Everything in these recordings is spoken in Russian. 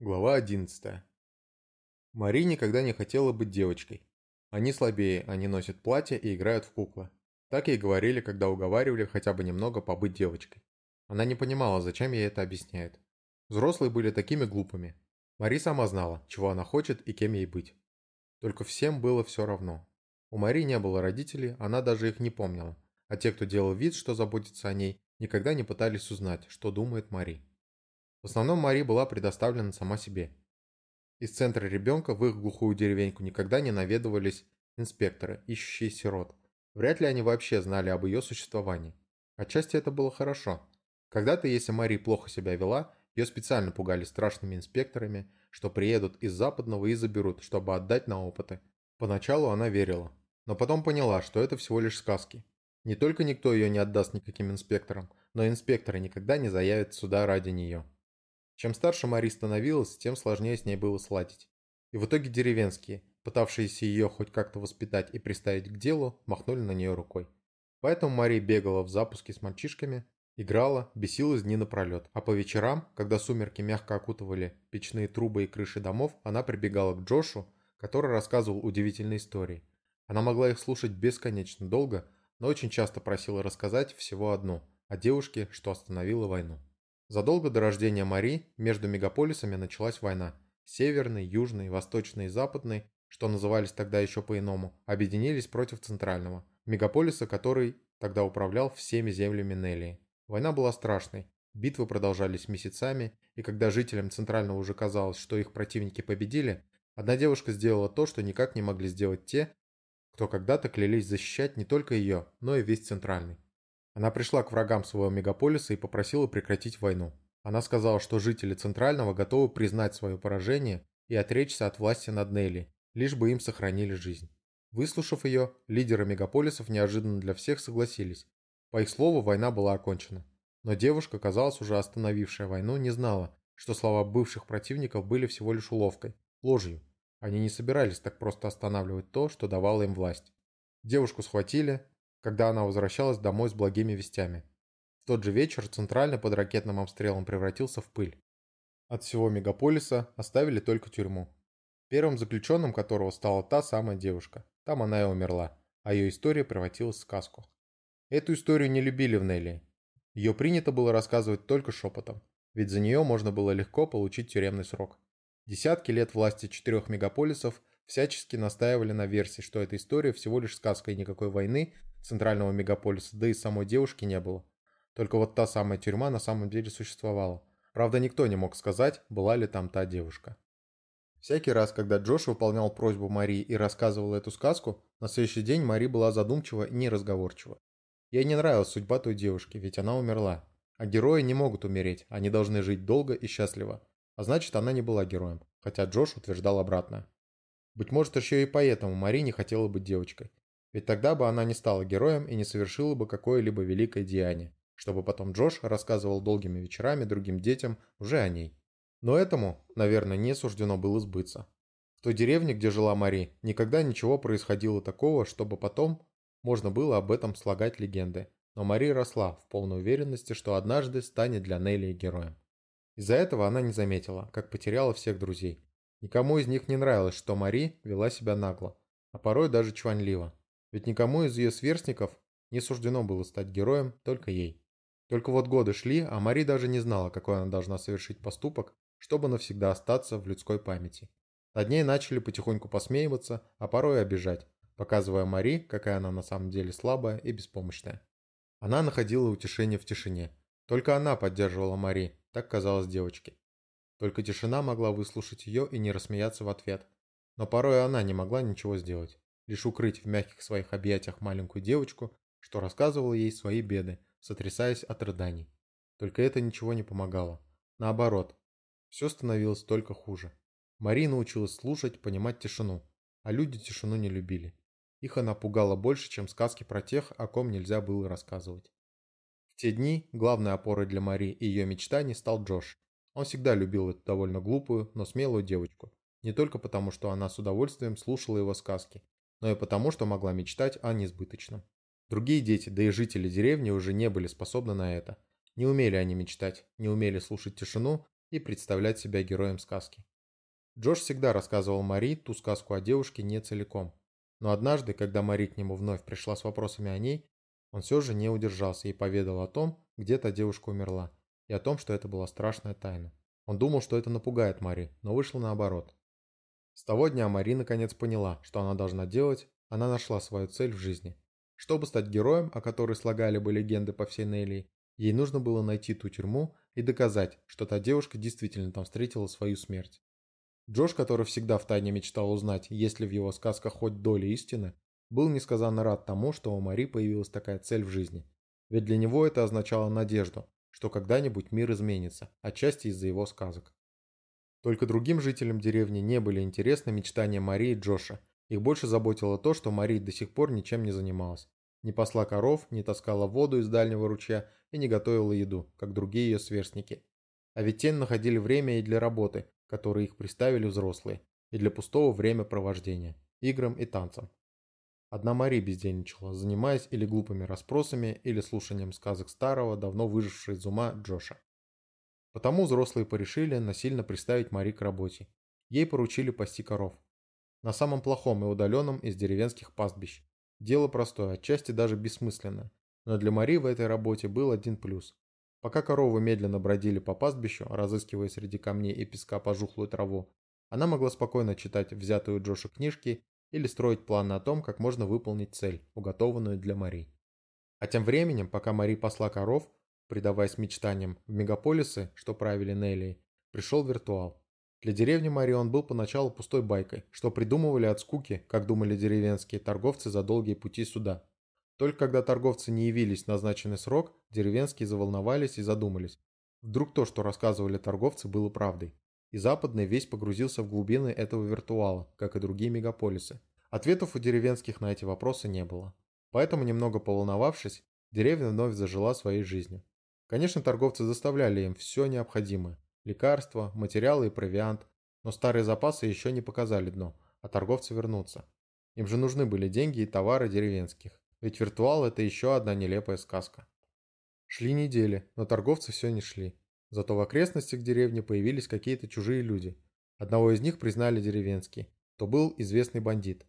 Глава 11. Мари никогда не хотела быть девочкой. Они слабее, они носят платья и играют в куклы. Так ей говорили, когда уговаривали хотя бы немного побыть девочкой. Она не понимала, зачем ей это объясняют. Взрослые были такими глупыми. Мари сама знала, чего она хочет и кем ей быть. Только всем было все равно. У Мари не было родителей, она даже их не помнила. А те, кто делал вид, что заботится о ней, никогда не пытались узнать, что думает Мари. В основном Мари была предоставлена сама себе. Из центра ребенка в их глухую деревеньку никогда не наведывались инспекторы, ищущие сирот. Вряд ли они вообще знали об ее существовании. Отчасти это было хорошо. Когда-то, если Мари плохо себя вела, ее специально пугали страшными инспекторами, что приедут из западного и заберут, чтобы отдать на опыты. Поначалу она верила, но потом поняла, что это всего лишь сказки. Не только никто ее не отдаст никаким инспекторам, но инспекторы никогда не заявят сюда ради нее. Чем старше Мари становилась, тем сложнее с ней было сладить. И в итоге деревенские, пытавшиеся ее хоть как-то воспитать и приставить к делу, махнули на нее рукой. Поэтому Мари бегала в запуске с мальчишками, играла, бесилась дни напролет. А по вечерам, когда сумерки мягко окутывали печные трубы и крыши домов, она прибегала к Джошу, который рассказывал удивительные истории. Она могла их слушать бесконечно долго, но очень часто просила рассказать всего одну – о девушке, что остановила войну. Задолго до рождения Мари между мегаполисами началась война. Северный, Южный, Восточный и Западный, что назывались тогда еще по-иному, объединились против Центрального, мегаполиса, который тогда управлял всеми землями Неллии. Война была страшной, битвы продолжались месяцами, и когда жителям Центрального уже казалось, что их противники победили, одна девушка сделала то, что никак не могли сделать те, кто когда-то клялись защищать не только ее, но и весь Центральный. Она пришла к врагам своего мегаполиса и попросила прекратить войну. Она сказала, что жители Центрального готовы признать свое поражение и отречься от власти над Нелли, лишь бы им сохранили жизнь. Выслушав ее, лидеры мегаполисов неожиданно для всех согласились. По их слову, война была окончена. Но девушка, казалось, уже остановившая войну, не знала, что слова бывших противников были всего лишь уловкой, ложью. Они не собирались так просто останавливать то, что давало им власть. Девушку схватили, когда она возвращалась домой с благими вестями. В тот же вечер центральный под ракетным обстрелом превратился в пыль. От всего мегаполиса оставили только тюрьму. Первым заключенным которого стала та самая девушка. Там она и умерла, а ее история превратилась в сказку. Эту историю не любили в Нелли. Ее принято было рассказывать только шепотом, ведь за нее можно было легко получить тюремный срок. Десятки лет власти четырех мегаполисов всячески настаивали на версии, что эта история всего лишь сказка и никакой войны центрального мегаполиса, да и самой девушки не было. Только вот та самая тюрьма на самом деле существовала. Правда, никто не мог сказать, была ли там та девушка. Всякий раз, когда Джош выполнял просьбу Марии и рассказывал эту сказку, на следующий день Мари была задумчива и неразговорчива. Ей не нравилась судьба той девушки, ведь она умерла. А герои не могут умереть, они должны жить долго и счастливо. А значит, она не была героем, хотя Джош утверждал обратное. Быть может, еще и поэтому Мари не хотела быть девочкой. Ведь тогда бы она не стала героем и не совершила бы какое-либо великое деяние, чтобы потом Джош рассказывал долгими вечерами другим детям уже о ней. Но этому, наверное, не суждено было сбыться. В той деревне, где жила Мари, никогда ничего происходило такого, чтобы потом можно было об этом слагать легенды. Но Мари росла в полной уверенности, что однажды станет для Нелли героем. Из-за этого она не заметила, как потеряла всех друзей, Никому из них не нравилось, что Мари вела себя нагло, а порой даже чванливо. Ведь никому из ее сверстников не суждено было стать героем, только ей. Только вот годы шли, а Мари даже не знала, какой она должна совершить поступок, чтобы навсегда остаться в людской памяти. Над ней начали потихоньку посмеиваться, а порой обижать, показывая Мари, какая она на самом деле слабая и беспомощная. Она находила утешение в тишине. Только она поддерживала Мари, так казалось девочке. Только тишина могла выслушать ее и не рассмеяться в ответ. Но порой она не могла ничего сделать, лишь укрыть в мягких своих объятиях маленькую девочку, что рассказывала ей свои беды, сотрясаясь от рыданий. Только это ничего не помогало. Наоборот, все становилось только хуже. Марина научилась слушать, понимать тишину, а люди тишину не любили. Их она пугала больше, чем сказки про тех, о ком нельзя было рассказывать. В те дни главной опорой для Мари и ее мечтаний стал Джош, он всегда любил эту довольно глупую, но смелую девочку. Не только потому, что она с удовольствием слушала его сказки, но и потому, что могла мечтать о несбыточном. Другие дети, да и жители деревни уже не были способны на это. Не умели они мечтать, не умели слушать тишину, и представлять себя героем сказки. Джош всегда рассказывал Мари ту сказку о девушке не целиком. Но однажды, когда Мари к нему вновь пришла с вопросами о ней, он все же не удержался и поведал о том, где та девушка умерла, и о том, что это была страшная тайна. Он думал, что это напугает Мари, но вышло наоборот. С того дня Мари наконец поняла, что она должна делать, она нашла свою цель в жизни. Чтобы стать героем, о которой слагали бы легенды по всей Неллии, ей нужно было найти ту тюрьму и доказать, что та девушка действительно там встретила свою смерть. Джош, который всегда втайне мечтал узнать, есть ли в его сказках хоть доля истины, был несказанно рад тому, что у Мари появилась такая цель в жизни. Ведь для него это означало надежду, что когда-нибудь мир изменится, отчасти из-за его сказок. Только другим жителям деревни не были интересны мечтания Марии и Джоша. Их больше заботило то, что Мария до сих пор ничем не занималась. Не пасла коров, не таскала воду из дальнего ручья и не готовила еду, как другие ее сверстники. А ведь те находили время и для работы, которые их приставили взрослые, и для пустого времяпровождения, играм и танцам. Одна Мари бездельничала, занимаясь или глупыми расспросами, или слушанием сказок старого, давно выжившего из ума Джоша. Потому взрослые порешили насильно приставить Мари к работе. Ей поручили пасти коров. На самом плохом и удаленном из деревенских пастбищ. Дело простое, отчасти даже бессмысленное. Но для Мари в этой работе был один плюс. Пока коровы медленно бродили по пастбищу, разыскивая среди камней и песка пожухлую траву, она могла спокойно читать взятую Джоша книжки или строить планы о том, как можно выполнить цель, уготованную для Мари. А тем временем, пока Мари пасла коров, предаваясь мечтаниям в мегаполисы, что правили Нелли, пришел виртуал. Для деревни Мари он был поначалу пустой байкой, что придумывали от скуки, как думали деревенские торговцы за долгие пути сюда. Только когда торговцы не явились в назначенный срок, деревенские заволновались и задумались. Вдруг то, что рассказывали торговцы, было правдой. И западный весь погрузился в глубины этого виртуала, как и другие мегаполисы. Ответов у деревенских на эти вопросы не было. Поэтому, немного поволновавшись, деревня вновь зажила своей жизнью. Конечно, торговцы заставляли им все необходимое – лекарства, материалы и провиант, но старые запасы еще не показали дно, а торговцы вернутся. Им же нужны были деньги и товары деревенских, ведь виртуал – это еще одна нелепая сказка. Шли недели, но торговцы все не шли. Зато в окрестностях деревни появились какие-то чужие люди. Одного из них признали деревенские, то был известный бандит.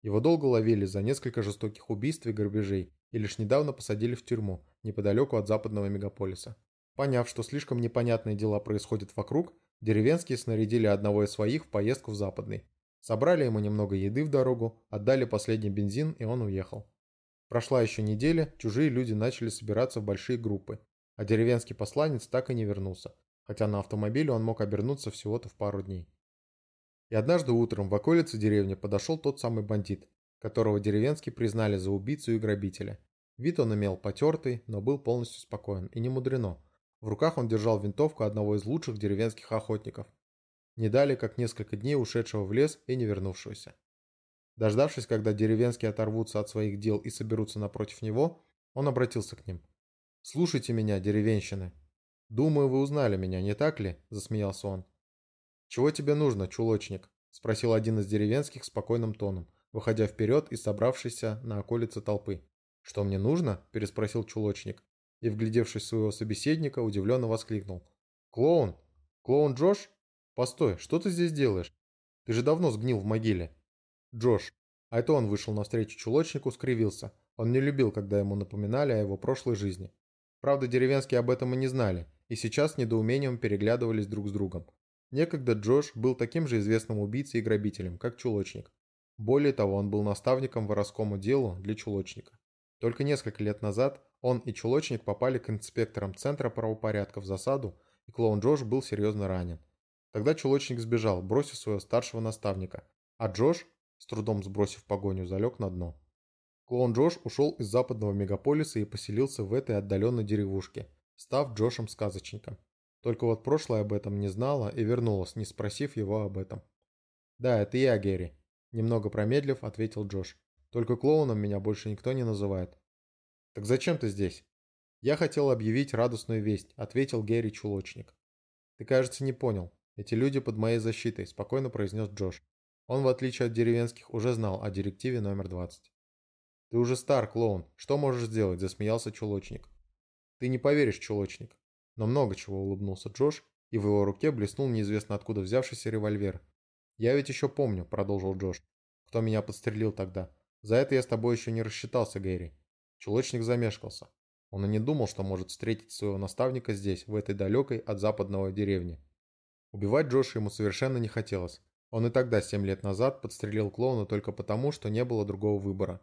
Его долго ловили за несколько жестоких убийств и грабежей и лишь недавно посадили в тюрьму, неподалеку от западного мегаполиса. Поняв, что слишком непонятные дела происходят вокруг, деревенские снарядили одного из своих в поездку в западный. Собрали ему немного еды в дорогу, отдали последний бензин, и он уехал. Прошла еще неделя, чужие люди начали собираться в большие группы, а деревенский посланец так и не вернулся, хотя на автомобиле он мог обернуться всего-то в пару дней. И однажды утром в околице деревни подошел тот самый бандит, которого деревенские признали за убийцу и грабителя. Вид он имел потертый, но был полностью спокоен, и не мудрено. В руках он держал винтовку одного из лучших деревенских охотников. Не дали, как несколько дней ушедшего в лес и не вернувшегося. Дождавшись, когда деревенские оторвутся от своих дел и соберутся напротив него, он обратился к ним. «Слушайте меня, деревенщины. Думаю, вы узнали меня, не так ли?» – засмеялся он. «Чего тебе нужно, чулочник?» – спросил один из деревенских спокойным тоном, выходя вперед и собравшийся на околице толпы. «Что мне нужно?» – переспросил чулочник. И, вглядевшись в своего собеседника, удивленно воскликнул. «Клоун? Клоун Джош? Постой, что ты здесь делаешь? Ты же давно сгнил в могиле». «Джош». А это он вышел навстречу чулочнику, скривился. Он не любил, когда ему напоминали о его прошлой жизни. Правда, деревенские об этом и не знали, и сейчас с недоумением переглядывались друг с другом. Некогда Джош был таким же известным убийцей и грабителем, как чулочник. Более того, он был наставником воровскому делу для чулочника. Только несколько лет назад он и чулочник попали к инспекторам Центра правопорядка в засаду, и клоун Джош был серьезно ранен. Тогда чулочник сбежал, бросив своего старшего наставника, а Джош, с трудом сбросив погоню, залег на дно. Клоун Джош ушел из западного мегаполиса и поселился в этой отдаленной деревушке, став Джошем-сказочником. Только вот прошлое об этом не знала и вернулась, не спросив его об этом. «Да, это я, Герри», – немного промедлив, ответил Джош. «Только клоуном меня больше никто не называет». «Так зачем ты здесь?» «Я хотел объявить радостную весть», – ответил Герри Чулочник. «Ты, кажется, не понял. Эти люди под моей защитой», – спокойно произнес Джош. Он, в отличие от деревенских, уже знал о директиве номер 20. «Ты уже стар, клоун. Что можешь сделать?» – засмеялся чулочник. «Ты не поверишь, чулочник». Но много чего улыбнулся Джош, и в его руке блеснул неизвестно откуда взявшийся револьвер. «Я ведь еще помню», — продолжил Джош, — «кто меня подстрелил тогда. За это я с тобой еще не рассчитался, Гэри». Чулочник замешкался. Он и не думал, что может встретить своего наставника здесь, в этой далекой от западного деревне. Убивать Джоша ему совершенно не хотелось. Он и тогда, семь лет назад, подстрелил клоуна только потому, что не было другого выбора.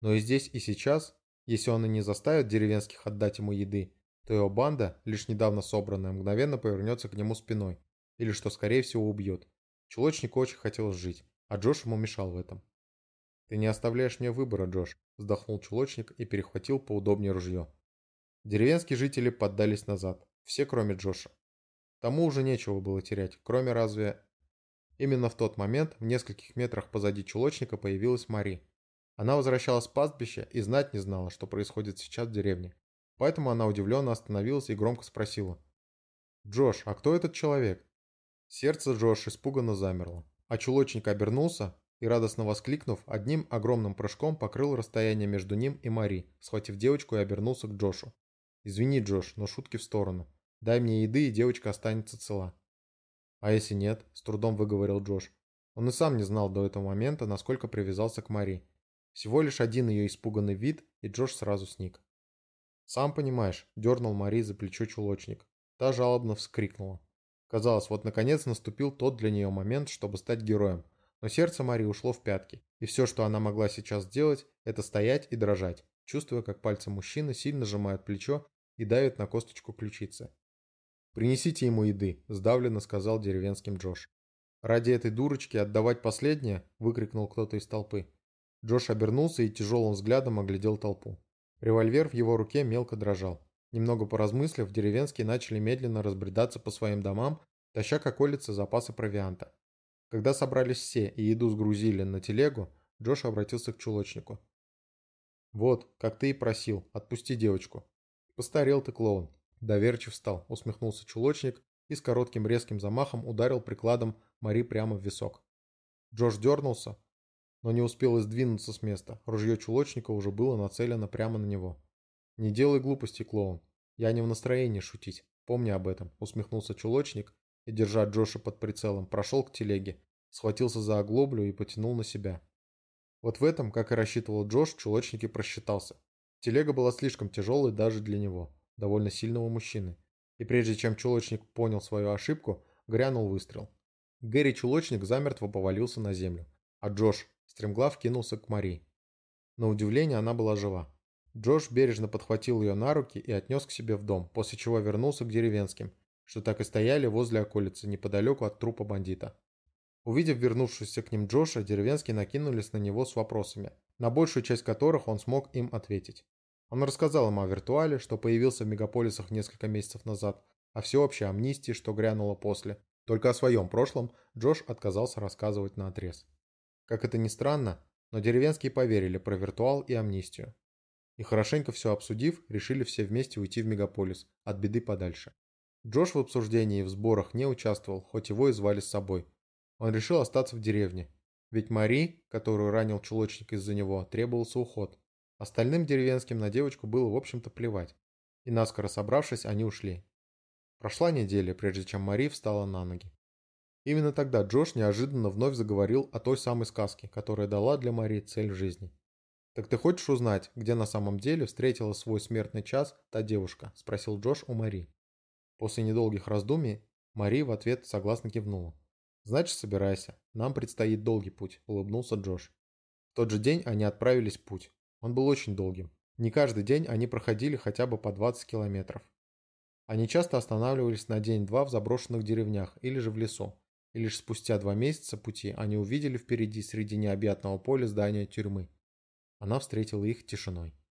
Но и здесь, и сейчас, если он и не заставит деревенских отдать ему еды, то его банда, лишь недавно собранная, мгновенно повернется к нему спиной, или что скорее всего убьет. Чулочнику очень хотелось жить, а Джош ему мешал в этом. «Ты не оставляешь мне выбора, Джош», – вздохнул чулочник и перехватил поудобнее ружье. Деревенские жители поддались назад, все кроме Джоша. Тому уже нечего было терять, кроме разве... Именно в тот момент в нескольких метрах позади чулочника появилась Мари. Она возвращалась с пастбища и знать не знала, что происходит сейчас в деревне. Поэтому она удивленно остановилась и громко спросила. «Джош, а кто этот человек?» Сердце Джош испуганно замерло, а чулочник обернулся и, радостно воскликнув, одним огромным прыжком покрыл расстояние между ним и Мари, схватив девочку и обернулся к Джошу. «Извини, Джош, но шутки в сторону. Дай мне еды, и девочка останется цела». «А если нет?» – с трудом выговорил Джош. Он и сам не знал до этого момента, насколько привязался к Мари. Всего лишь один ее испуганный вид, и Джош сразу сник. «Сам понимаешь», – дернул Мари за плечо чулочник. Та жалобно вскрикнула. Казалось, вот наконец наступил тот для нее момент, чтобы стать героем. Но сердце Мари ушло в пятки, и все, что она могла сейчас сделать, это стоять и дрожать, чувствуя, как пальцы мужчины сильно сжимают плечо и давят на косточку ключицы. «Принесите ему еды», – сдавленно сказал деревенским Джош. «Ради этой дурочки отдавать последнее?» – выкрикнул кто-то из толпы. Джош обернулся и тяжелым взглядом оглядел толпу. Револьвер в его руке мелко дрожал. Немного поразмыслив, деревенские начали медленно разбредаться по своим домам, таща к околице запасы провианта. Когда собрались все и еду сгрузили на телегу, Джош обратился к чулочнику. «Вот, как ты и просил, отпусти девочку». «Постарел ты, клоун». Доверчив встал, усмехнулся чулочник и с коротким резким замахом ударил прикладом Мари прямо в висок. Джош дернулся, но не успел сдвинуться с места. Ружье чулочника уже было нацелено прямо на него. «Не делай глупости, клоун. Я не в настроении шутить. Помни об этом», — усмехнулся чулочник и, держа Джоша под прицелом, прошел к телеге, схватился за оглоблю и потянул на себя. Вот в этом, как и рассчитывал Джош, чулочник и просчитался. Телега была слишком тяжелой даже для него, довольно сильного мужчины. И прежде чем чулочник понял свою ошибку, грянул выстрел. Гэри чулочник замертво повалился на землю, а Джош Стремглав кинулся к Мари. На удивление она была жива. Джош бережно подхватил ее на руки и отнес к себе в дом, после чего вернулся к деревенским, что так и стояли возле околицы, неподалеку от трупа бандита. Увидев вернувшегося к ним Джоша, деревенские накинулись на него с вопросами, на большую часть которых он смог им ответить. Он рассказал им о виртуале, что появился в мегаполисах несколько месяцев назад, о всеобщей амнистии, что грянуло после. Только о своем прошлом Джош отказался рассказывать на отрез. Как это ни странно, но деревенские поверили про виртуал и амнистию. И хорошенько все обсудив, решили все вместе уйти в мегаполис, от беды подальше. Джош в обсуждении и в сборах не участвовал, хоть его и звали с собой. Он решил остаться в деревне. Ведь Мари, которую ранил чулочник из-за него, требовался уход. Остальным деревенским на девочку было в общем-то плевать. И наскоро собравшись, они ушли. Прошла неделя, прежде чем Мари встала на ноги. Именно тогда Джош неожиданно вновь заговорил о той самой сказке, которая дала для Мари цель жизни. «Так ты хочешь узнать, где на самом деле встретила свой смертный час та девушка?» – спросил Джош у Мари. После недолгих раздумий Мари в ответ согласно кивнула. «Значит, собирайся. Нам предстоит долгий путь», – улыбнулся Джош. В тот же день они отправились в путь. Он был очень долгим. Не каждый день они проходили хотя бы по 20 километров. Они часто останавливались на день-два в заброшенных деревнях или же в лесу, и лишь спустя два месяца пути они увидели впереди среди необъятного поля здания тюрьмы. Она встретила их тишиной.